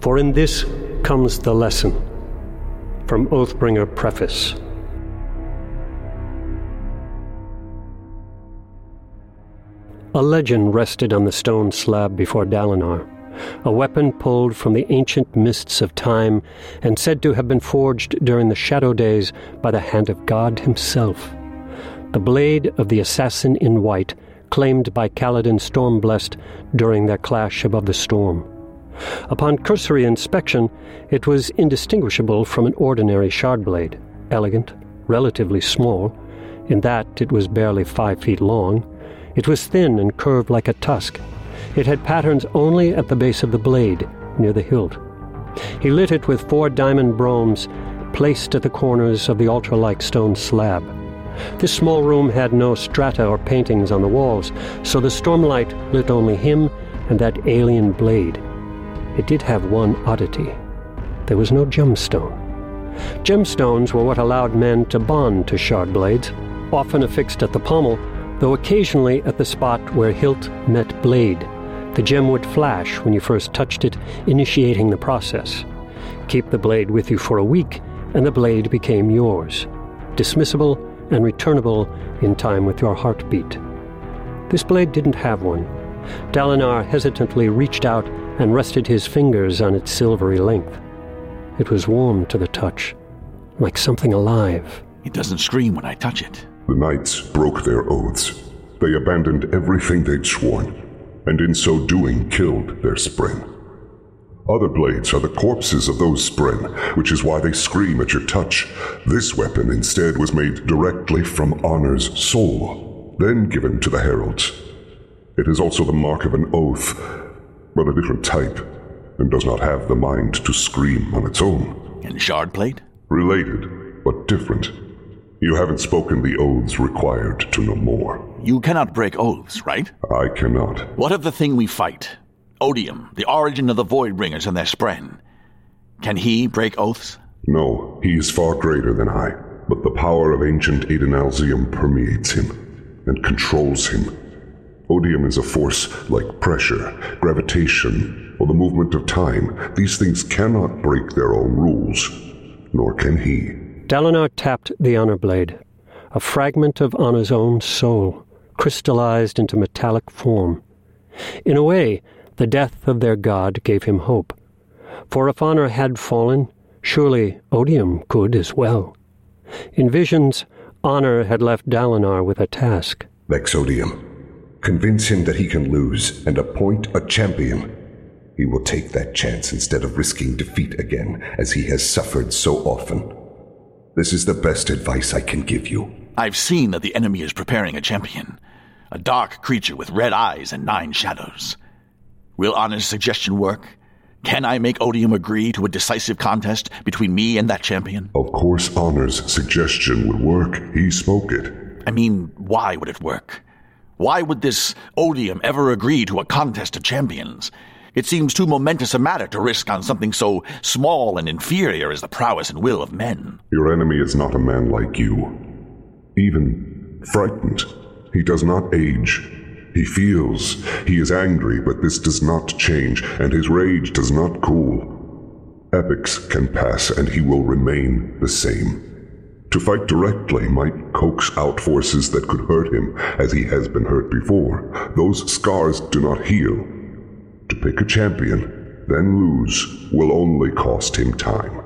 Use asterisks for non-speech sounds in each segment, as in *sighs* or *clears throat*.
For in this comes the lesson. From Oathbringer Preface. A legend rested on the stone slab before Dalinar, a weapon pulled from the ancient mists of time and said to have been forged during the shadow days by the hand of God himself. The blade of the assassin in white, claimed by Kaladin Stormblessed during their clash above the storm. Upon cursory inspection, it was indistinguishable from an ordinary shard blade, elegant, relatively small, in that it was barely five feet long. It was thin and curved like a tusk. It had patterns only at the base of the blade, near the hilt. He lit it with four diamond broams placed at the corners of the altar like stone slab. This small room had no strata or paintings on the walls, so the stormlight lit only him and that alien blade. It did have one oddity. There was no gemstone. Gemstones were what allowed men to bond to shard blades, often affixed at the pommel, though occasionally at the spot where hilt met blade. The gem would flash when you first touched it, initiating the process. Keep the blade with you for a week, and the blade became yours, dismissible and returnable in time with your heartbeat. This blade didn't have one. Dalinar hesitantly reached out and rested his fingers on its silvery length. It was warm to the touch, like something alive. It doesn't scream when I touch it. The knights broke their oaths. They abandoned everything they'd sworn, and in so doing killed their spren. Other blades are the corpses of those spren, which is why they scream at your touch. This weapon instead was made directly from Honor's soul, then given to the heralds. It is also the mark of an oath, but a different type, and does not have the mind to scream on its own. And Shardblade? Related, but different. You haven't spoken the oaths required to know more. You cannot break oaths, right? I cannot. What of the thing we fight? Odium, the origin of the Voidbringers and their spren. Can he break oaths? No, he is far greater than I, but the power of ancient Adonalsium permeates him and controls him. Odium is a force like pressure, gravitation, or the movement of time. These things cannot break their own rules, nor can he. Dalinar tapped the honor blade, a fragment of Honor's own soul, crystallized into metallic form. In a way, the death of their god gave him hope. For if honor had fallen, surely odium could as well. In visions, honor had left Dalinar with a task. Vex Odium. Convince him that he can lose and appoint a champion. He will take that chance instead of risking defeat again, as he has suffered so often. This is the best advice I can give you. I've seen that the enemy is preparing a champion. A dark creature with red eyes and nine shadows. Will Honor's suggestion work? Can I make Odium agree to a decisive contest between me and that champion? Of course, Honor's suggestion would work. He spoke it. I mean, why would it work? Why would this Odium ever agree to a contest of champions? It seems too momentous a matter to risk on something so small and inferior as the prowess and will of men. Your enemy is not a man like you. Even frightened. He does not age. He feels. He is angry, but this does not change, and his rage does not cool. Epochs can pass, and he will remain the same. To fight directly might coax out forces that could hurt him, as he has been hurt before. Those scars do not heal. To pick a champion, then lose, will only cost him time.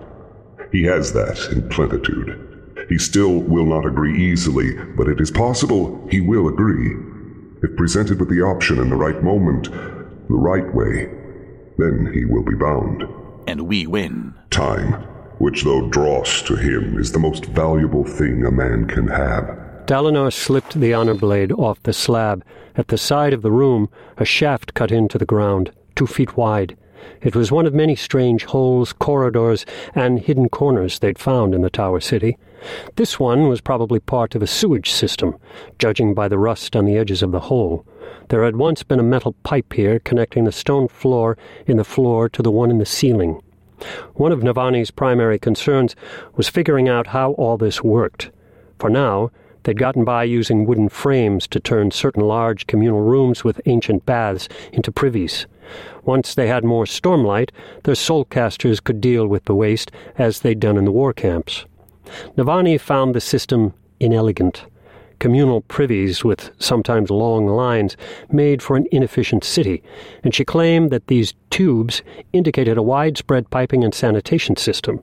He has that in plenitude. He still will not agree easily, but it is possible he will agree. If presented with the option in the right moment, the right way, then he will be bound. And we win. Time, which though dross to him is the most valuable thing a man can have. Dalinar slipped the honor blade off the slab. At the side of the room, a shaft cut into the ground, two feet wide. It was one of many strange holes, corridors, and hidden corners they'd found in the Tower City. This one was probably part of a sewage system, judging by the rust on the edges of the hole. There had once been a metal pipe here connecting the stone floor in the floor to the one in the ceiling. One of Navani's primary concerns was figuring out how all this worked. For now, they'd gotten by using wooden frames to turn certain large communal rooms with ancient baths into privies. Once they had more stormlight, their soulcasters could deal with the waste as they'd done in the war camps. Navani found the system inelegant. Communal privies with sometimes long lines made for an inefficient city, and she claimed that these tubes indicated a widespread piping and sanitation system.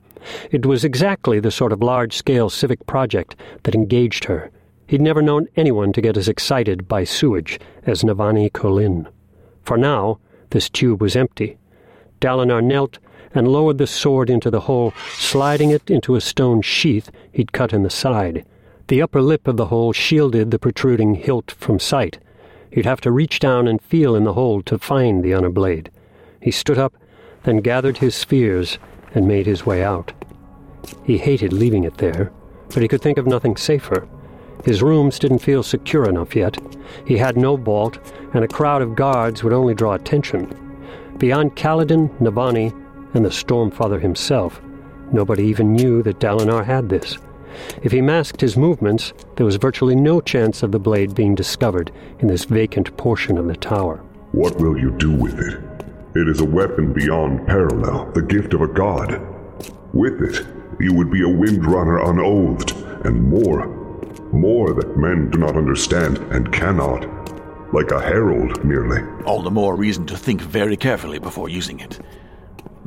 It was exactly the sort of large scale civic project that engaged her. He'd never known anyone to get as excited by sewage as Navani Kholin. For now, this tube was empty. Dalinar knelt and lowered the sword into the hole, sliding it into a stone sheath he'd cut in the side. The upper lip of the hole shielded the protruding hilt from sight. He'd have to reach down and feel in the hole to find the honor blade. He stood up, then gathered his spheres and made his way out. He hated leaving it there, but he could think of nothing safer. His rooms didn't feel secure enough yet. He had no vault, and a crowd of guards would only draw attention. Beyond Kaladin, Navani, and the Stormfather himself, nobody even knew that Dalinar had this. If he masked his movements, there was virtually no chance of the blade being discovered in this vacant portion of the tower. What will you do with it? It is a weapon beyond parallel, the gift of a god. With it, you would be a windrunner unoathed, and more. More that men do not understand and cannot. Like a herald, merely. All the more reason to think very carefully before using it.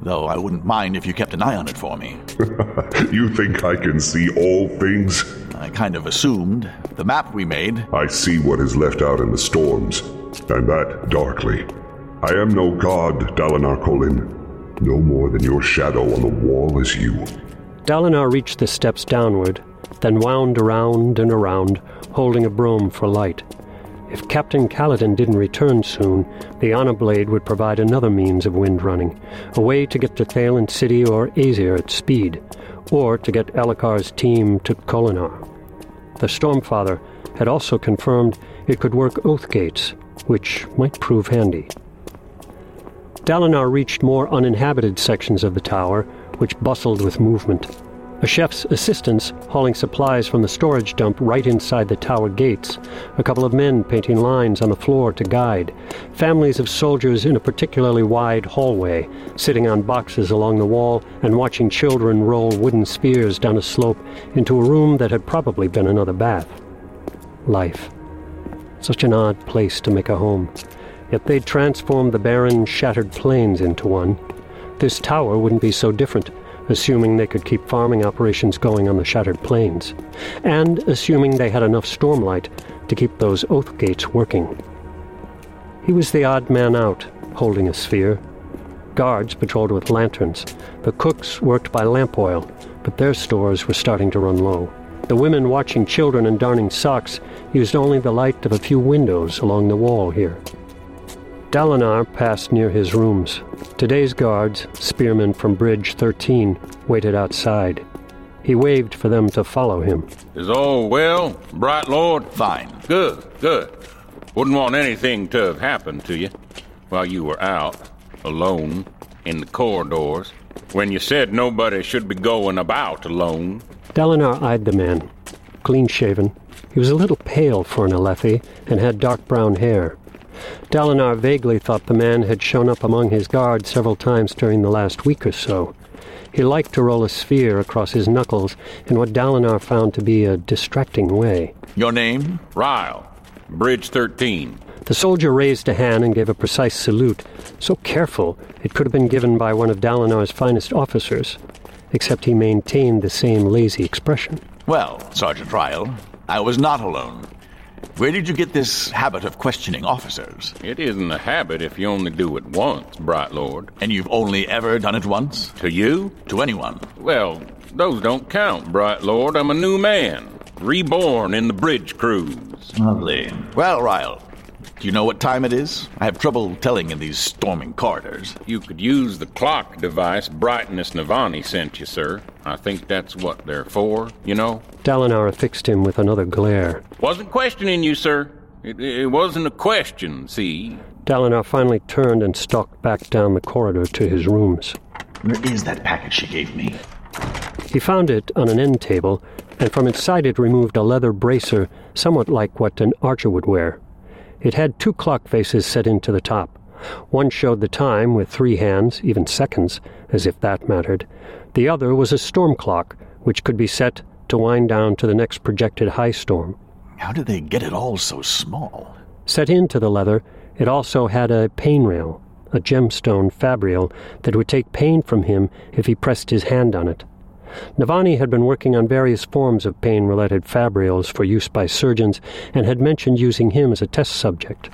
Though I wouldn't mind if you kept an eye on it for me. *laughs* you think I can see all things? I kind of assumed. The map we made. I see what is left out in the storms, and that darkly. I am no god, Dalinar Kholin. No more than your shadow on the wall is you. Dalinar reached the steps downward, then wound around and around, holding a broam for light. If Captain Kaladin didn't return soon, the Honor Blade would provide another means of wind running, a way to get to Thaylen City or Azir at speed, or to get Elhokar's team to Kholinar. The Stormfather had also confirmed it could work oath gates, which might prove handy. Dalinar reached more uninhabited sections of the tower, which bustled with movement a chef's assistants hauling supplies from the storage dump right inside the tower gates, a couple of men painting lines on the floor to guide, families of soldiers in a particularly wide hallway, sitting on boxes along the wall and watching children roll wooden spears down a slope into a room that had probably been another bath. Life. Such an odd place to make a home. Yet they'd transformed the barren, shattered plains into one. This tower wouldn't be so different assuming they could keep farming operations going on the shattered plains, and assuming they had enough stormlight to keep those oath gates working. He was the odd man out, holding a sphere. Guards patrolled with lanterns. The cooks worked by lamp oil, but their stores were starting to run low. The women watching children and darning socks used only the light of a few windows along the wall here. Dalinar passed near his rooms. Today's guards, spearmen from Bridge 13, waited outside. He waved for them to follow him. Is all well, Bright Lord? Fine. Good, good. Wouldn't want anything to have happened to you while you were out, alone, in the corridors, when you said nobody should be going about alone. Dalinar eyed the man. Clean shaven. He was a little pale for an Alethi and had dark brown hair. Dalinar vaguely thought the man had shown up among his guards several times during the last week or so. He liked to roll a sphere across his knuckles in what Dalinar found to be a distracting way. Your name? Rial, Bridge 13. The soldier raised a hand and gave a precise salute, so careful it could have been given by one of Dalinar's finest officers, except he maintained the same lazy expression. Well, Sergeant Rial, I was not alone. Where did you get this habit of questioning officers? It isn't a habit if you only do it once, Bright Lord. And you've only ever done it once? To you? To anyone? Well, those don't count, Bright Lord. I'm a new man, reborn in the bridge crews. Lovely. Well, Rial, do you know what time it is? I have trouble telling in these storming corridors. You could use the clock device Brightness Navani sent you, sir. I think that's what they're for, you know? Dalinar fixed him with another glare. Wasn't questioning you, sir. It, it wasn't a question, see? Dalinar finally turned and stalked back down the corridor to his rooms. Where is that package she gave me? He found it on an end table, and from its side it removed a leather bracer somewhat like what an archer would wear. It had two clock faces set into the top, One showed the time with three hands, even seconds, as if that mattered. The other was a storm clock, which could be set to wind down to the next projected high storm. How did they get it all so small? Set into the leather, it also had a painrial, a gemstone fabrial that would take pain from him if he pressed his hand on it. Navani had been working on various forms of pain related fabrials for use by surgeons and had mentioned using him as a test subject.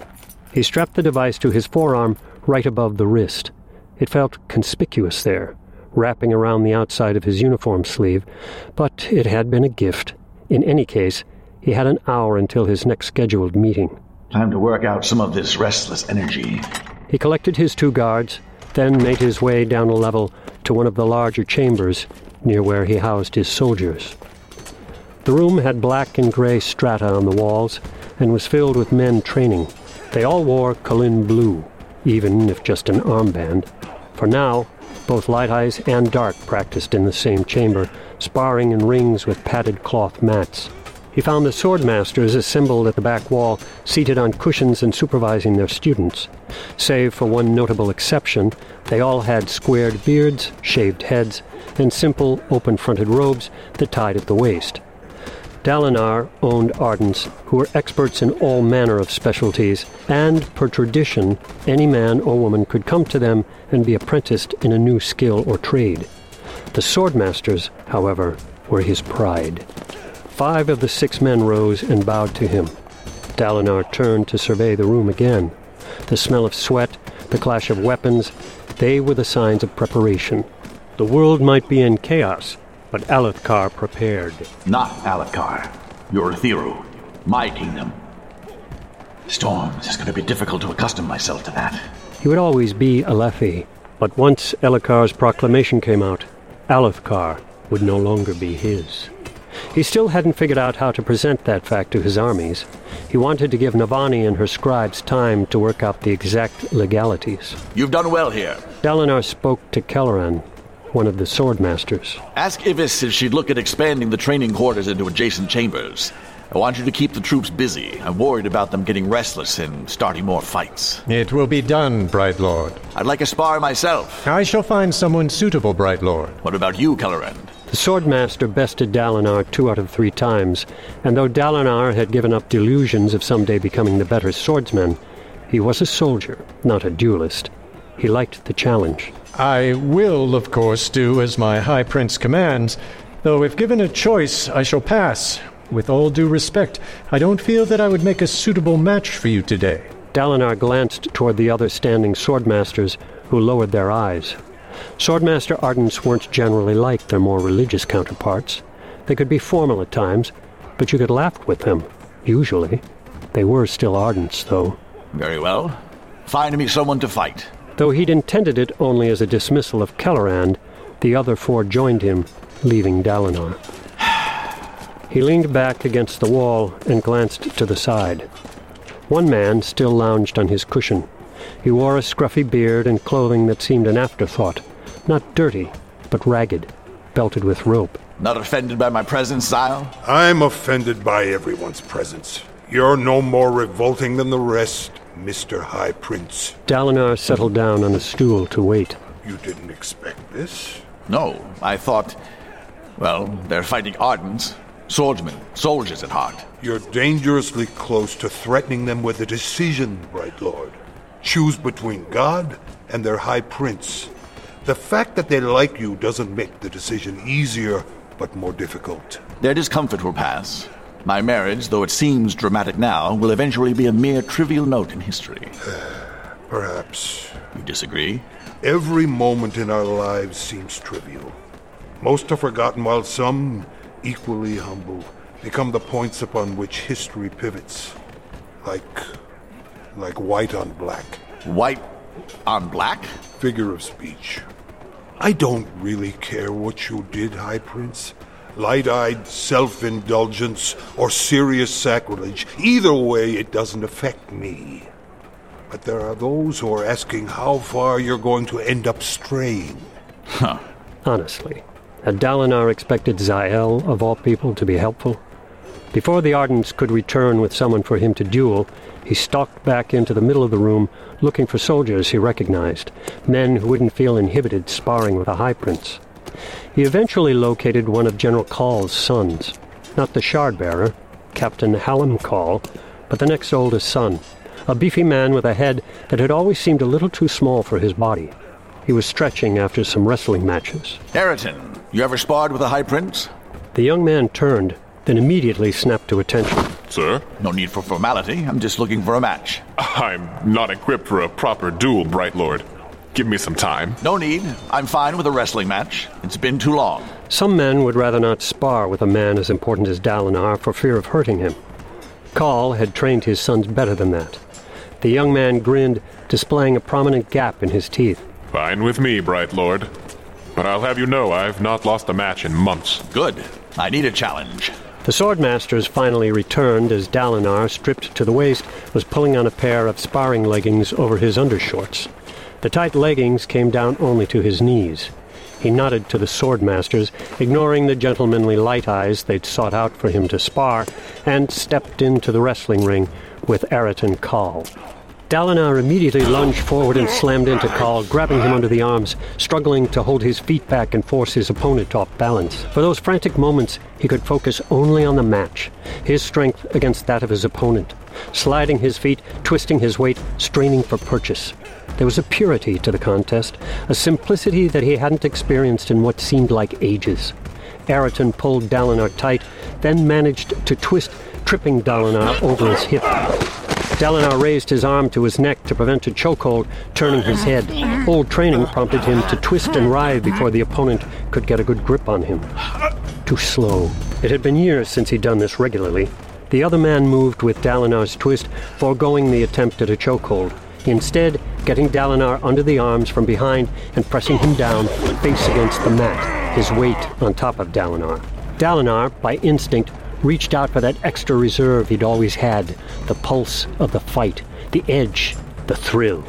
He strapped the device to his forearm right above the wrist. It felt conspicuous there, wrapping around the outside of his uniform sleeve, but it had been a gift. In any case, he had an hour until his next scheduled meeting. Time to work out some of this restless energy. He collected his two guards, then made his way down a level to one of the larger chambers near where he housed his soldiers. The room had black and gray strata on the walls and was filled with men training. They all wore Kholin blue, even if just an armband. For now, both Light Eyes and Dark practiced in the same chamber, sparring in rings with padded cloth mats. He found the swordmasters assembled at the back wall, seated on cushions and supervising their students. Save for one notable exception, they all had squared beards, shaved heads, and simple open fronted robes that tied at the waist. Dalinar owned Ardents, who were experts in all manner of specialties, and, per tradition, any man or woman could come to them and be apprenticed in a new skill or trade. The swordmasters, however, were his pride. Five of the six men rose and bowed to him. Dalinar turned to survey the room again. The smell of sweat, the clash of weapons, they were the signs of preparation. The world might be in chaos, but Alethkar prepared. Not Alethkar. Urithiru. My kingdom. Storms. It's going to be difficult to accustom myself to that. He would always be Alethi, but once Elhokar's proclamation came out, Alethkar would no longer be his. He still hadn't figured out how to present that fact to his armies. He wanted to give Navani and her scribes time to work out the exact legalities. You've done well here. Dalinar spoke to Kelerand, one of the swordmasters. Ask Ivis if she'd look at expanding the training quarters into adjacent chambers. I want you to keep the troops busy. I'm worried about them getting restless and starting more fights. It will be done, Bright Lord. I'd like a spar myself. I shall find someone suitable, Bright Lord. What about you, Kelerand? The swordmaster bested Dalinar two out of three times, and though Dalinar had given up delusions of someday becoming the better swordsman, he was a soldier, not a duelist. He liked the challenge. I will, of course, do as my High Prince commands, though if given a choice, I shall pass. With all due respect, I don't feel that I would make a suitable match for you today. Dalinar glanced toward the other standing swordmasters, who lowered their eyes. Swordmaster Ardents weren't generally like their more religious counterparts. They could be formal at times, but you could laugh with them, usually. They were still Ardents, though. Very well. Find me someone to fight. Though he'd intended it only as a dismissal of Kelerand, the other four joined him, leaving Dalinar. *sighs* He leaned back against the wall and glanced to the side. One man still lounged on his cushion. He wore a scruffy beard and clothing that seemed an afterthought, not dirty, but ragged, belted with rope. Not offended by my presence, Zahel? I'm offended by everyone's presence. You're no more revolting than the rest, Mr. High Prince. Dalinar settled down on a stool to wait. You didn't expect this? No, I thought. Well, they're fighting Ardents. Swordsmen, soldiers at heart. You're dangerously close to threatening them with a decision, Bright Lord. Choose between God and their High Prince. The fact that they like you doesn't make the decision easier, but more difficult. Their discomfort will pass. My marriage, though it seems dramatic now, will eventually be a mere trivial note in history. *sighs* Perhaps. You disagree? Every moment in our lives seems trivial. Most are forgotten, while some, equally humble, become the points upon which history pivots. Like. Like white on black. White on black? Figure of speech. I don't really care what you did, High Prince. Light eyed self indulgence or serious sacrilege. Either way, it doesn't affect me. But there are those who are asking how far you're going to end up straying. Huh. Honestly, had Dalinar expected Zahel, of all people, to be helpful? Before the Ardents could return with someone for him to duel, he stalked back into the middle of the room looking for soldiers he recognized, men who wouldn't feel inhibited sparring with a High Prince. He eventually located one of General Khal's sons, not the shard bearer, Captain Hallam Khal, but the next oldest son, a beefy man with a head that had always seemed a little too small for his body. He was stretching after some wrestling matches. Aratin, you ever sparred with a High Prince? The young man turned, then immediately snapped to attention. Sir? No need for formality. I'm just looking for a match. I'm not equipped for a proper duel, Bright Lord. Give me some time. No need. I'm fine with a wrestling match. It's been too long. Some men would rather not spar with a man as important as Dalinar for fear of hurting him. Khal had trained his sons better than that. The young man grinned, displaying a prominent gap in his teeth. Fine with me, Bright Lord. But I'll have you know I've not lost a match in months. Good. I need a challenge. The swordmasters finally returned as Dalinar, stripped to the waist, was pulling on a pair of sparring leggings over his undershorts. The tight leggings came down only to his knees. He nodded to the swordmasters, ignoring the gentlemanly light eyes they'd sought out for him to spar, and stepped into the wrestling ring with Aratin Khal. Dalinar immediately lunged forward and slammed into Khal, grabbing him under the arms, struggling to hold his feet back and force his opponent off balance. For those frantic moments, he could focus only on the match, his strength against that of his opponent, sliding his feet, twisting his weight, straining for purchase. There was a purity to the contest, a simplicity that he hadn't experienced in what seemed like ages. Aratin pulled Dalinar tight, then managed to twist, tripping Dalinar over his hip. Dalinar raised his arm to his neck to prevent a chokehold, turning his head. Old training prompted him to twist and writhe before the opponent could get a good grip on him. Too slow. It had been years since he'd done this regularly. The other man moved with Dalinar's twist, foregoing the attempt at a chokehold. Instead, getting Dalinar under the arms from behind and pressing him down, face against the mat, his weight on top of Dalinar. Dalinar, by instinct, reached out for that extra reserve he'd always had the pulse of the fight, the edge, the thrill.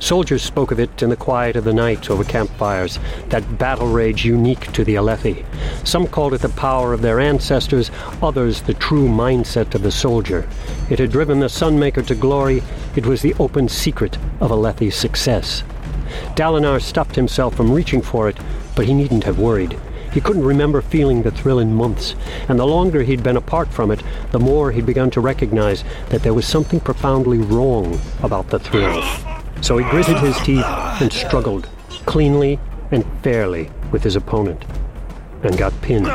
Soldiers spoke of it in the quiet of the night over campfires, that battle rage unique to the Alethi. Some called it the power of their ancestors, others the true mindset of the soldier. It had driven the Sunmaker to glory, it was the open secret of Alethi's success. Dalinar stopped himself from reaching for it, but he needn't have worried. He couldn't remember feeling the thrill in months, and the longer he'd been apart from it, the more he'd begun to recognize that there was something profoundly wrong about the thrill. So he gritted his teeth and struggled, cleanly and fairly, with his opponent, and got pinned.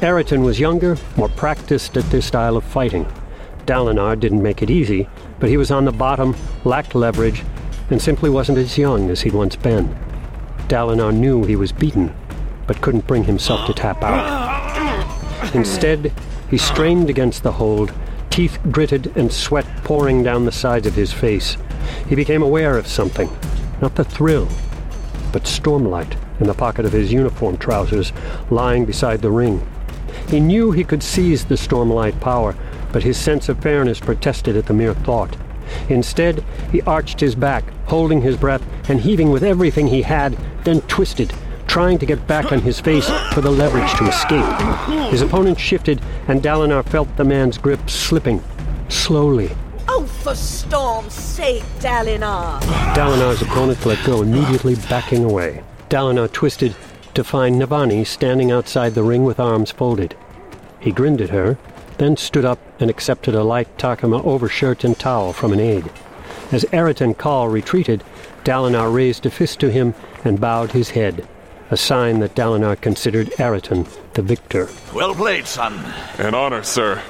Aratin was younger, more practiced at this style of fighting. Dalinar didn't make it easy, but he was on the bottom, lacked leverage, and simply wasn't as young as he'd once been. Dalinar knew he was beaten, but couldn't bring himself to tap out. Instead, he strained against the hold, teeth gritted and sweat pouring down the sides of his face. He became aware of something, not the thrill, but stormlight in the pocket of his uniform trousers lying beside the ring. He knew he could seize the stormlight power, but his sense of fairness protested at the mere thought. Instead, he arched his back, holding his breath and heaving with everything he had, then twisted, trying to get back on his face for the leverage to escape. His opponent shifted, and Dalinar felt the man's grip slipping, slowly. Oh, for storm's sake, Dalinar! Dalinar's opponent let go, immediately backing away. Dalinar twisted to find Navani standing outside the ring with arms folded. He grinned at her, then stood up and accepted a light Takama overshirt and towel from an aide. As Aratin Khal retreated, Dalinar raised a fist to him and bowed his head, a sign that Dalinar considered Aratin the victor. Well played, son. An honor, sir.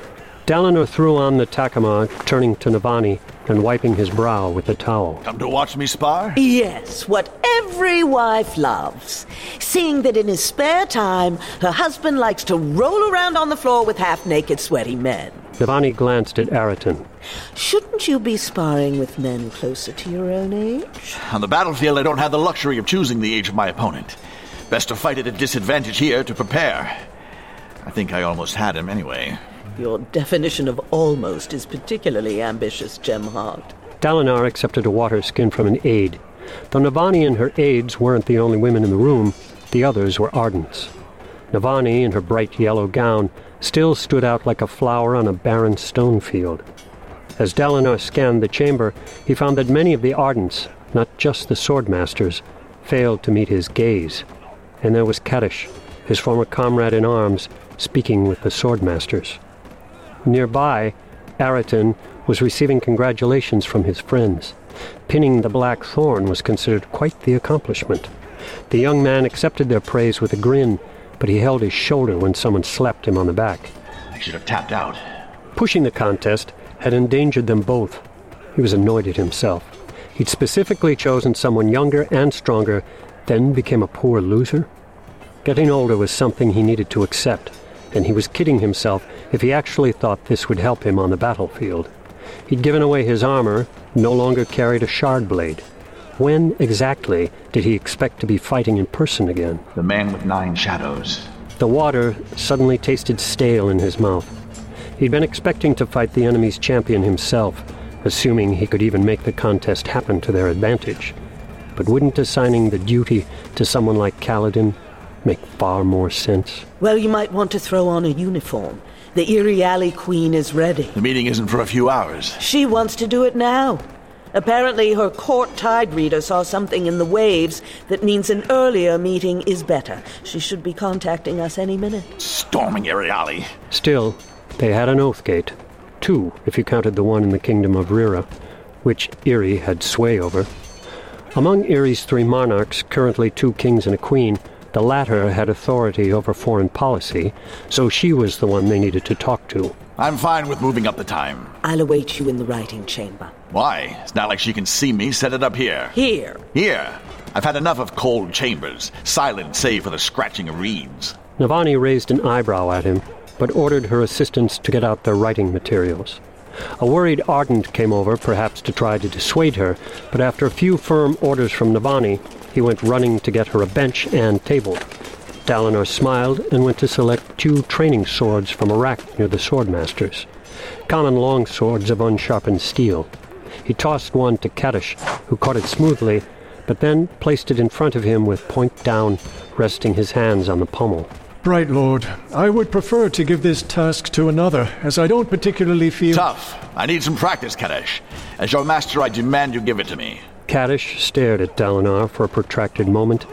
Dalinar threw on the Takama, turning to Navani and wiping his brow with a towel. Come to watch me spar? Yes, what every wife loves. Seeing that in his spare time, her husband likes to roll around on the floor with half naked, sweaty men. Navani glanced at Aratin. Shouldn't you be sparring with men closer to your own age? On the battlefield, I don't have the luxury of choosing the age of my opponent. Best to fight at a disadvantage here to prepare. I think I almost had him anyway. Your definition of almost is particularly ambitious, Gemheart. Dalinar accepted a water skin from an aide. Though Navani and her aides weren't the only women in the room, the others were Ardents. Navani, in her bright yellow gown, still stood out like a flower on a barren stone field. As Dalinar scanned the chamber, he found that many of the Ardents, not just the swordmasters, failed to meet his gaze. And there was Kadish, his former comrade in arms, speaking with the swordmasters. Nearby, Aratin was receiving congratulations from his friends. Pinning the Black Thorn was considered quite the accomplishment. The young man accepted their praise with a grin, but he held his shoulder when someone slapped him on the back. I should have tapped out. Pushing the contest had endangered them both. He was annoyed at himself. He'd specifically chosen someone younger and stronger, then became a poor loser. Getting older was something he needed to accept, and he was kidding himself if he actually thought this would help him on the battlefield. He'd given away his armor, no longer carried a shard blade. When exactly did he expect to be fighting in person again? The man with nine shadows. The water suddenly tasted stale in his mouth. He'd been expecting to fight the enemy's champion himself, assuming he could even make the contest happen to their advantage. But wouldn't assigning the duty to someone like Kaladin make far more sense? Well, you might want to throw on a uniform. The Iriali Queen is ready. The meeting isn't for a few hours. She wants to do it now. Apparently, her court tide reader saw something in the waves that means an earlier meeting is better. She should be contacting us any minute. Storming Iriali. Still, they had an oath gate. Two, if you counted the one in the kingdom of Rira, which Iri had sway over. Among Iri's three monarchs, currently two kings and a queen, the latter had authority over foreign policy, so she was the one they needed to talk to. I'm fine with moving up the time. I'll await you in the writing chamber. Why? It's not like she can see me. Set it up here. Here. Here. I've had enough of cold chambers, silent save for the scratching of reeds. Navani raised an eyebrow at him, but ordered her assistants to get out their writing materials. A worried Ardent came over, perhaps to try to dissuade her, but after a few firm orders from Navani, he went running to get her a bench and table. Dalinar smiled and went to select two training swords from a rack near the swordmasters. Common long swords of unsharpened steel. He tossed one to Kadish, who caught it smoothly, but then placed it in front of him with point down, resting his hands on the pommel. Bright Lord, I would prefer to give this task to another, as I don't particularly feel. Tough. I need some practice, Kadish. As your master, I demand you give it to me. Kadish stared at Dalinar for a protracted moment,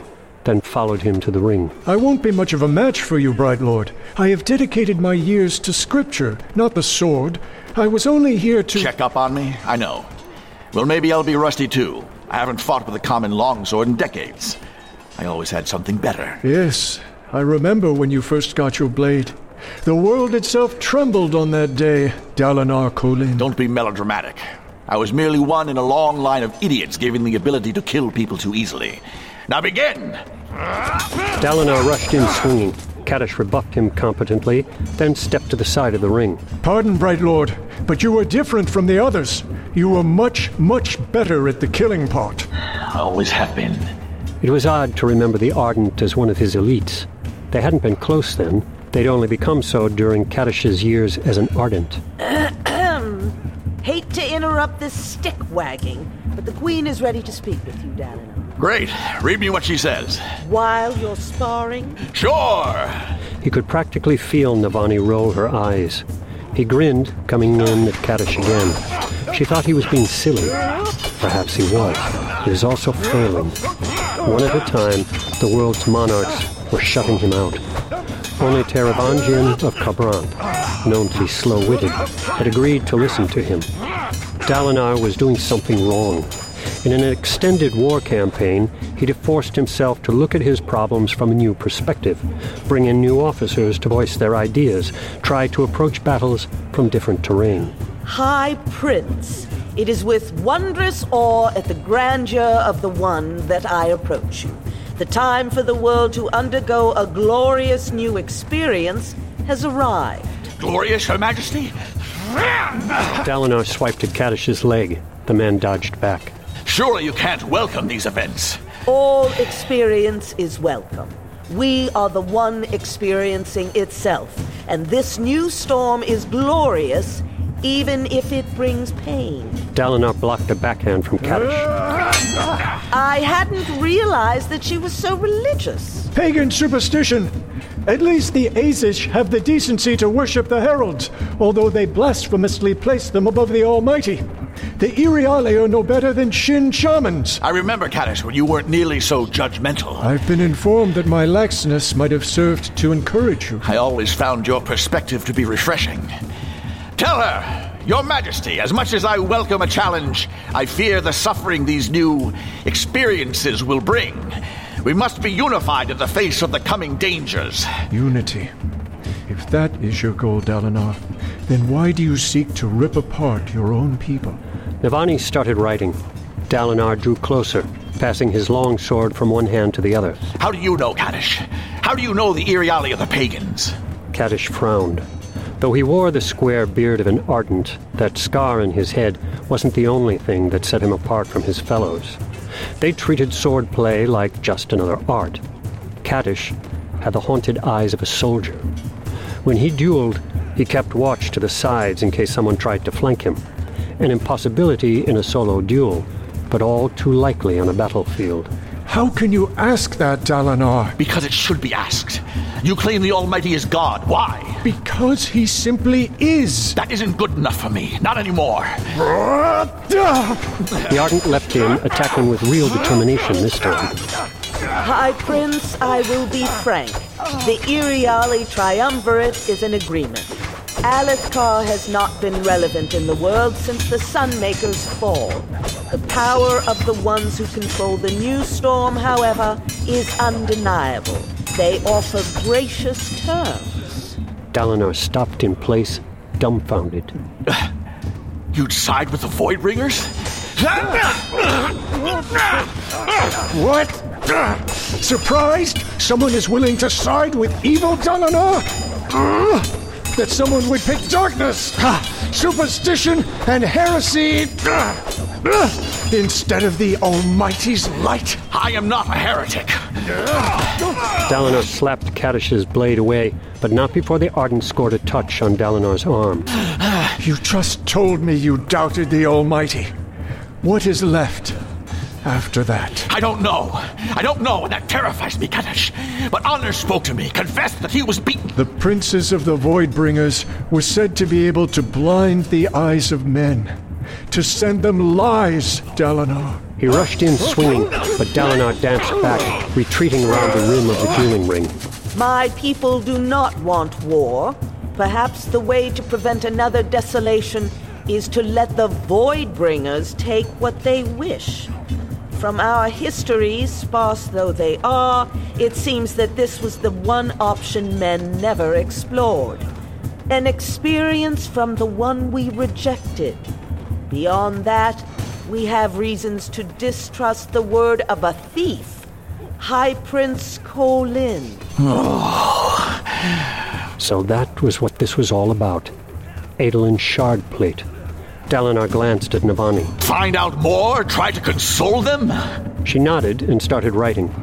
then followed him to the ring. I won't be much of a match for you, Bright Lord. I have dedicated my years to scripture, not the sword. I was only here to. Check up on me? I know. Well, maybe I'll be rusty too. I haven't fought with a common longsword in decades. I always had something better. Yes, I remember when you first got your blade. The world itself trembled on that day, Dalinar Kholin. Don't be melodramatic. I was merely one in a long line of idiots given the ability to kill people too easily. Now begin! Dalinar rushed in swinging. Kadish rebuffed him competently, then stepped to the side of the ring. Pardon, Bright Lord, but you were different from the others. You were much, much better at the killing part. I always have been. It was odd to remember the Ardent as one of his elites. They hadn't been close then. They'd only become so during Kadish's years as an Ardent. *clears throat* Hate to interrupt this stick wagging, but the Queen is ready to speak with you, Dalinar. Great. Read me what she says. While you're sparring, Sure! He could practically feel Navani roll her eyes. He grinned, coming in at Kadish again. She thought he was being silly. Perhaps he was. He was also failing. One at a time, the world's monarchs were shutting him out. Only Taravangian of Kharbranth, known to be slow-witted, had agreed to listen to him. Dalinar was doing something wrong. In an extended war campaign, he'd have forced himself to look at his problems from a new perspective, bring in new officers to voice their ideas, try to approach battles from different terrain. High Prince, it is with wondrous awe at the grandeur of the One that I approach you. The time for the world to undergo a glorious new experience has arrived. Glorious, Her Majesty? Dalinar swiped at Kadish's leg. The man dodged back. Surely you can't welcome these events. All experience is welcome. We are the one experiencing itself, and this new storm is glorious, even if it brings pain. Dalinar blocked a backhand from Kadish. I hadn't realized that she was so religious. Pagan superstition! At least the Azish have the decency to worship the heralds, although they blasphemously place them above the Almighty. The Iriali are no better than Shin shamans. I remember, Kadish, when you weren't nearly so judgmental. I've been informed that my laxness might have served to encourage you. I always found your perspective to be refreshing. Tell her, Your Majesty, as much as I welcome a challenge, I fear the suffering these new experiences will bring. We must be unified in the face of the coming dangers. Unity. If that is your goal, Dalinar, then why do you seek to rip apart your own people? Navani started writing. Dalinar drew closer, passing his long sword from one hand to the other. How do you know, Kadish? How do you know the Iriali are the pagans? Kadish frowned. Though he wore the square beard of an ardent, that scar in his head wasn't the only thing that set him apart from his fellows. They treated swordplay like just another art. Kadish had the haunted eyes of a soldier. When he dueled, he kept watch to the sides in case someone tried to flank him. An impossibility in a solo duel, but all too likely on a battlefield. How can you ask that, Dalinar? Because it should be asked. You claim the Almighty is God. Why? Because he simply is. That isn't good enough for me. Not anymore. The Ardent left in, attacking with real determination this time. High Prince, I will be frank. The Iriali Triumvirate is an agreement. Alethkar has not been relevant in the world since the Sunmaker's fall. The power of the ones who control the new storm, however, is undeniable. They offer gracious terms. Dalinar stopped in place, dumbfounded. You'd side with the Void Voidbringers? What? Surprised? Someone is willing to side with evil, Dalinar? That someone would pick darkness, ha, superstition, and heresy ugh, ugh, instead of the Almighty's light. I am not a heretic. Dalinar slapped Kadish's blade away, but not before the Ardent scored a touch on Dalinar's arm. *sighs* You just told me you doubted the Almighty. What is left after that? I don't know. I don't know, and that terrifies me, Kadish. But Honor spoke to me, confessed that he was beaten. The princes of the Voidbringers were said to be able to blind the eyes of men, to send them lies, Dalinar. He rushed in swinging, but Dalinar danced back, retreating around the rim of the dueling ring. My people do not want war. Perhaps the way to prevent another desolation is to let the Voidbringers take what they wish. From our histories, sparse though they are, it seems that this was the one option men never explored. An experience from the one we rejected. Beyond that, we have reasons to distrust the word of a thief, High Prince Kholin. *sighs* So that was what this was all about. Adolin's shard plate. Dalinar glanced at Navani. Find out more? Try to console them? She nodded and started writing.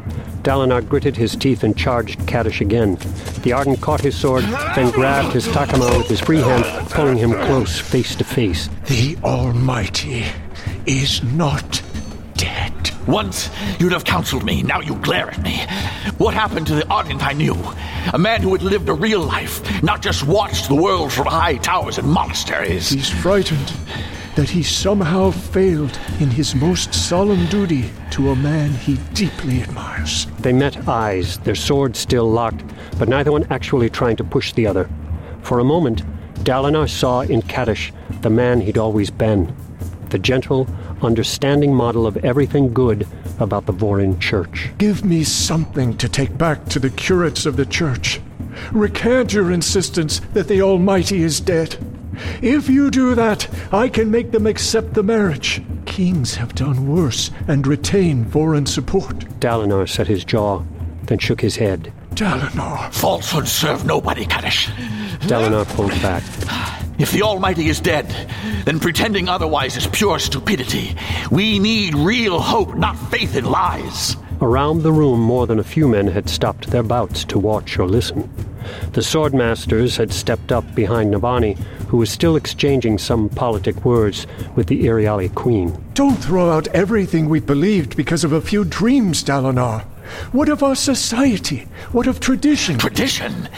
Dalinar gritted his teeth and charged Kadish again. The Ardent caught his sword, then grabbed his Takama with his free hand, pulling him close, face to face. The Almighty is not dead. Once you'd have counseled me, now you glare at me. What happened to the Ardent I knew? A man who had lived a real life, not just watched the world from high towers and monasteries. He's frightened that he somehow failed in his most solemn duty to a man he deeply admires. They met eyes, their swords still locked, but neither one actually trying to push the other. For a moment, Dalinar saw in Kadish the man he'd always been the gentle, understanding model of everything good about the Vorin Church. Give me something to take back to the curates of the church. Recant your insistence that the Almighty is dead. If you do that, I can make them accept the marriage. Kings have done worse and retain foreign support. Dalinar set his jaw, then shook his head. Dalinar. Falsehoods serve nobody, Kadish. Dalinar pulled back. If the Almighty is dead, then pretending otherwise is pure stupidity. We need real hope, not faith in lies. Around the room, more than a few men had stopped their bouts to watch or listen. The swordmasters had stepped up behind Navani, who was still exchanging some politic words with the Iriali queen. Don't throw out everything we believed because of a few dreams, Dalinar. What of our society? What of tradition? Tradition?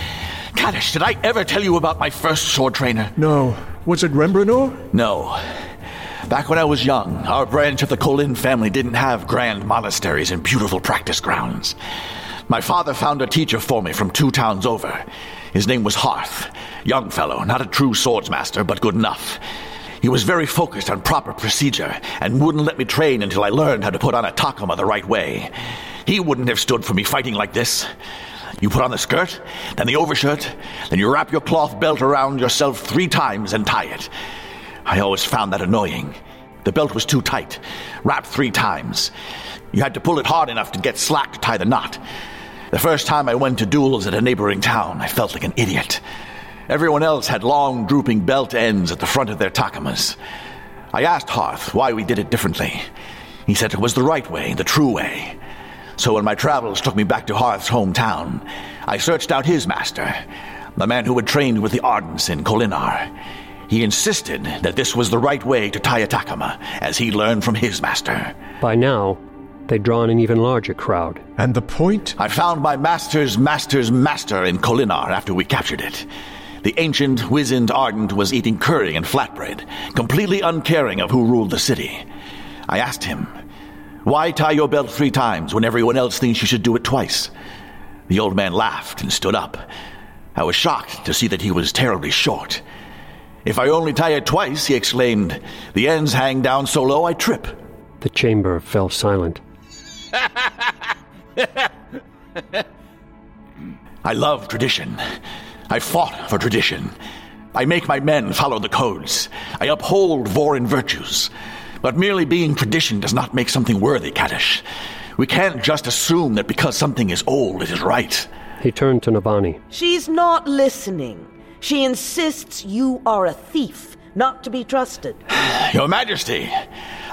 Kadish, did I ever tell you about my first sword trainer? No. Was it Rembrandt? No. Back when I was young, our branch of the Kholin family didn't have grand monasteries and beautiful practice grounds. My father found a teacher for me from two towns over. His name was Harth. Young fellow, not a true swordsmaster, but good enough. He was very focused on proper procedure and wouldn't let me train until I learned how to put on a takama the right way. He wouldn't have stood for me fighting like this. You put on the skirt, then the overshirt, then you wrap your cloth belt around yourself three times and tie it. I always found that annoying. The belt was too tight, wrapped three times. You had to pull it hard enough to get slack to tie the knot. The first time I went to duels at a neighboring town, I felt like an idiot. Everyone else had long, drooping belt ends at the front of their takamas. I asked Harth why we did it differently. He said it was the right way, the true way. So when my travels took me back to Harth's hometown, I searched out his master, the man who had trained with the Ardents in Kholinar. He insisted that this was the right way to tie a takama, as he learned from his master. By now, they'd drawn an even larger crowd. And the point? I found my master's master's master in Kholinar after we captured it. The ancient, wizened Ardent was eating curry and flatbread, completely uncaring of who ruled the city. I asked him, Why tie your belt three times when everyone else thinks you should do it twice? The old man laughed and stood up. I was shocked to see that he was terribly short. If I only tie it twice, he exclaimed, the ends hang down so low I trip. The chamber fell silent. *laughs* I love tradition. I fought for tradition. I make my men follow the codes. I uphold Vorin virtues. But merely being tradition does not make something worthy, Kadish. We can't just assume that because something is old, it is right. He turned to Navani. She's not listening. She insists you are a thief, not to be trusted. *sighs* Your Majesty,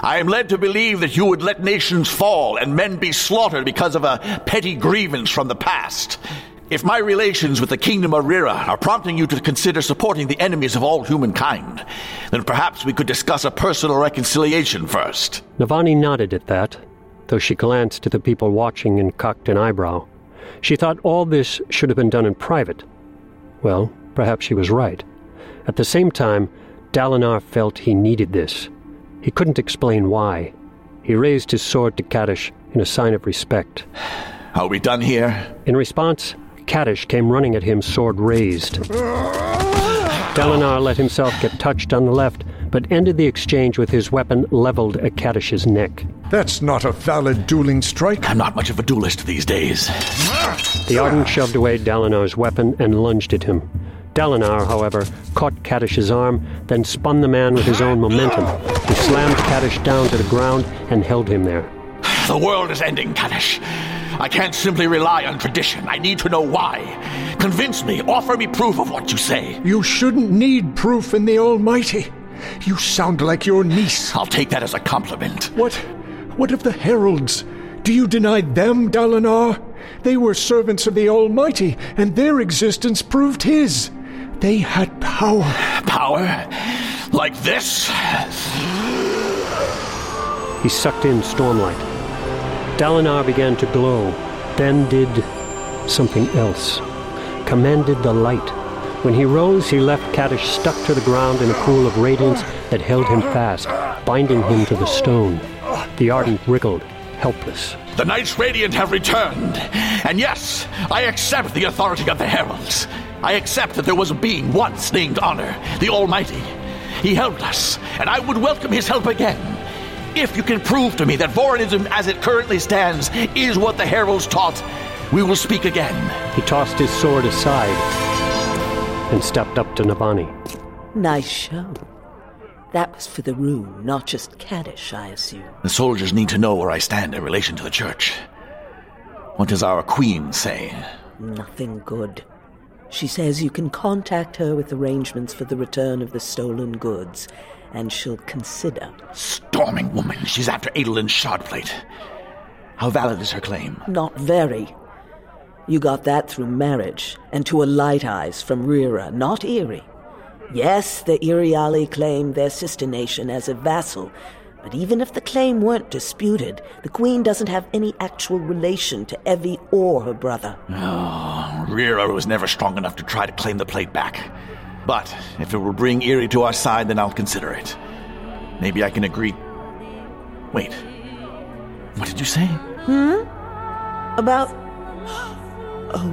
I am led to believe that you would let nations fall and men be slaughtered because of a petty grievance from the past. If my relations with the Kingdom of Rira are prompting you to consider supporting the enemies of all humankind, then perhaps we could discuss a personal reconciliation first. Navani nodded at that, though she glanced at the people watching and cocked an eyebrow. She thought all this should have been done in private. Well, perhaps she was right. At the same time, Dalinar felt he needed this. He couldn't explain why. He raised his sword to Kadish in a sign of respect. Are we done here? In response, Kadish came running at him, sword raised. Dalinar let himself get touched on the left, but ended the exchange with his weapon leveled at Kadish's neck. That's not a valid dueling strike. I'm not much of a duelist these days. The Ardent shoved away Dalinar's weapon and lunged at him. Dalinar, however, caught Kadish's arm, then spun the man with his own momentum. He slammed Kadish down to the ground and held him there. The world is ending, Kadish. I can't simply rely on tradition. I need to know why. Convince me. Offer me proof of what you say. You shouldn't need proof in the Almighty. You sound like your niece. I'll take that as a compliment. What? What of the heralds? Do you deny them, Dalinar? They were servants of the Almighty, and their existence proved his. They had power. Power? Like this? He sucked in stormlight. Dalinar began to glow, then did something else. Commanded the light. When he rose, he left Kadish stuck to the ground in a pool of radiance that held him fast, binding him to the stone. The Ardent wriggled, helpless. The Knights Radiant have returned. And yes, I accept the authority of the Heralds. I accept that there was a being once named Honor, the Almighty. He helped us, and I would welcome his help again. If you can prove to me that Vorinism as it currently stands is what the heralds taught, we will speak again. He tossed his sword aside and stepped up to Navani. Nice show. That was for the room, not just Kadish, I assume. The soldiers need to know where I stand in relation to the church. What does our queen say? Nothing good. She says you can contact her with arrangements for the return of the stolen goods and she'll consider. Storming woman. She's after Adolin's shardplate. How valid is her claim? Not very. You got that through marriage, and to a light eyes from Rira, not Iri. Yes, the Iriali claim their sister nation as a vassal, But even if the claim weren't disputed, the Queen doesn't have any actual relation to Evi or her brother. Oh, Rira was never strong enough to try to claim the plate back. But if it will bring Iri to our side, then I'll consider it. Maybe I can agree. Wait. What did you say? Hmm? About. *gasps* Oh,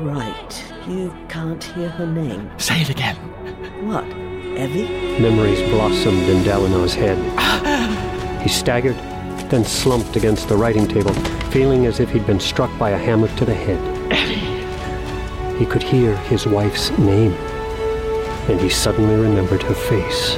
right. You can't hear her name. Say it again. What? Evi? Memories blossomed in Dalinar's head. *sighs* he staggered, then slumped against the writing table, feeling as if he'd been struck by a hammer to the head. He could hear his wife's name, and he suddenly remembered her face.